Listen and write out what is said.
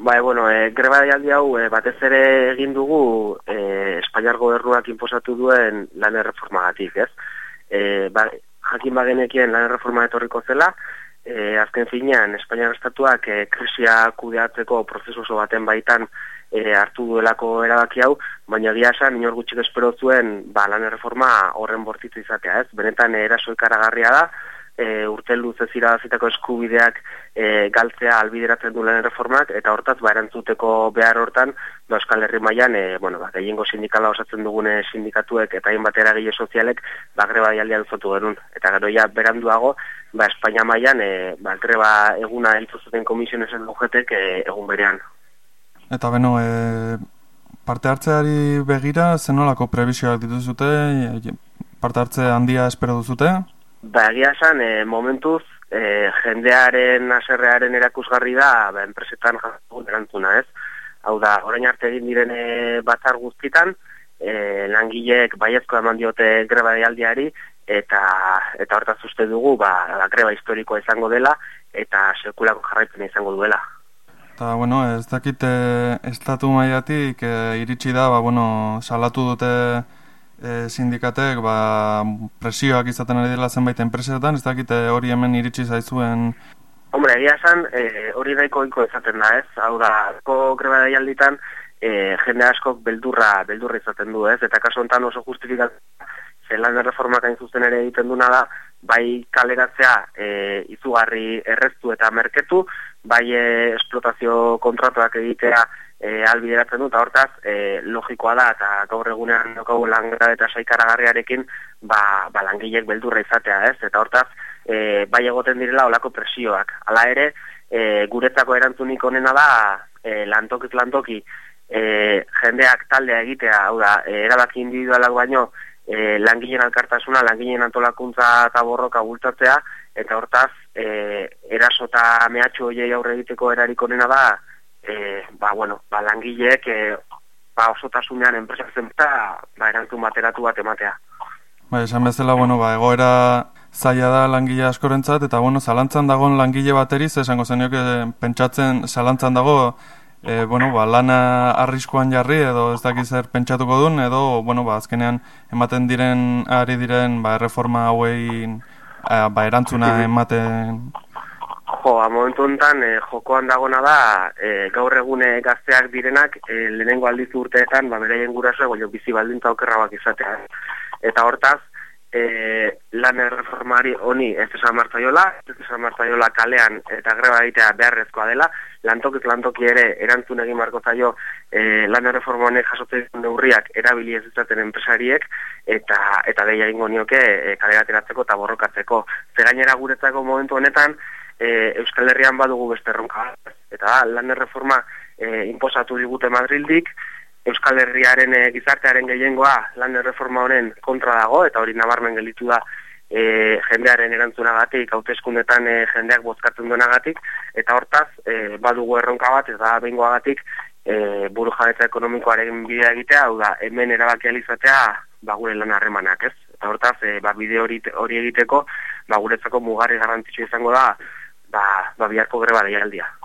Bai, bueno, e, greba daialdi hau e, batez ere egin dugu e, Espainiar gobernuak inposatu duen lan erreformagatik, ez? E, ba, jakin bagenekien lan erreforma etorriko zela, e, azken finean Espainiar Estatuak e, krisia kudeatzeko prozesu oso baten baitan e, hartu duelako erabaki hau, baina gira esan, inor gutxik espero zuen ba, lan erreforma horren bortitzu izatea, ez? Benetan eraso ikaragarria da, e, urte luze zirabazitako eskubideak e, galtzea albideratzen du lan reformak, eta hortaz, ba, erantzuteko behar hortan, ba, Euskal Herri mailan e, bueno, ba, gehiengo sindikala osatzen dugune sindikatuek eta hain batera eragile sozialek, ba, greba dialdia duzatu genuen. Eta gero ja, beranduago, ba, Espainia mailan, e, ba, greba eguna entzuzuten komisionezen dugetek e, egun berean. Eta beno, e, parte hartzeari begira, zenolako prebizioak dituzute, e, parte hartze handia espero duzute? Ba, egia esan, e, momentuz, e, jendearen aserrearen erakusgarri da, ba, enpresetan jatzen erantzuna, ez? Hau da, orain arte egin diren e, batzar guztitan, e, langileek baiezko eman diote greba deialdiari, eta eta hortaz uste dugu, ba, greba historikoa izango dela, eta sekulako jarraipena izango duela. Eta, bueno, ez dakite, estatu maiatik e, iritsi da, ba, bueno, salatu dute e, sindikatek ba, presioak izaten ari dela zenbait enpresetan, ez dakite hori hemen iritsi zaizuen? Hombre, egia esan, e, hori daiko iko izaten da ez, hau da, ko greba daialditan, e, jende askok beldurra, beldurra izaten du ez, eta kaso honetan oso justifikat, zelan reformak hain zuzen ere egiten duna da, bai kaleratzea e, izugarri erreztu eta merketu, bai e, esplotazio kontratuak egitea e, albideratzen dut, hortaz, e, logikoa da, eta gaur egunean dukagu langera eta saikaragarriarekin, ba, ba langilek beldurra izatea, ez? Eta hortaz, e, bai egoten direla olako presioak. Hala ere, e, guretzako erantzunik onena da, e, lantoki lantoki, e, jendeak taldea egitea, hau da, e, erabaki individualak baino, e, langileen alkartasuna, langileen antolakuntza eta borroka bultatzea, eta hortaz, e, eraso eta mehatxo hoiei aurre egiteko erarik onena da, e, ba, bueno, ba, langileek e, ba, osotasunean enpresa eta ba, erantzun bateratu bat ematea. Ba, esan bezala, bueno, ba, egoera zaila da langile askorentzat, eta bueno, zalantzan dagoen langile bateriz, esango zenioke pentsatzen zalantzan dago, e, bueno, ba, lana arriskoan jarri, edo ez dakiz zer pentsatuko duen, edo, bueno, ba, azkenean ematen diren, ari diren, ba, erreforma hauei, ba, erantzuna ematen Jo, a momentu enten, e, jokoan dagona da, e, gaur egune gazteak direnak, e, lehenengo aldiz urteetan, ba, beraien guraso, goio bizi baldintza okerra bak izatea. Eta hortaz, e, lan erreformari honi ez esan martaiola, ez esan martaiola kalean eta greba egitea beharrezkoa dela, lantokiz lantoki ere erantzun egin marko zaio e, lan erreforma honek jasotzen neurriak erabili ez izaten enpresariek, eta eta deia ingo nioke e, kalerateratzeko eta borrokatzeko. Zegainera guretzako momentu honetan, e, Euskal Herrian badugu beste erronka. Eta lan erreforma e, inposatu digute Madrildik, Euskal Herriaren e, gizartearen gehiengoa lan erreforma honen kontra dago, eta hori nabarmen gelitu da e, jendearen erantzunagatik, hauteskundetan e, jendeak bozkatzen duenagatik, eta hortaz e, badugu erronka bat, eta behingoagatik e, buru jabetza ekonomikoaren bidea egitea, hau da, hemen erabakia izatea ba, gure lan harremanak, ez? Eta hortaz, e, ba, bide hori, hori egiteko, ba, guretzako mugarri garrantzitsua izango da, ba, ba biharko greba deialdia.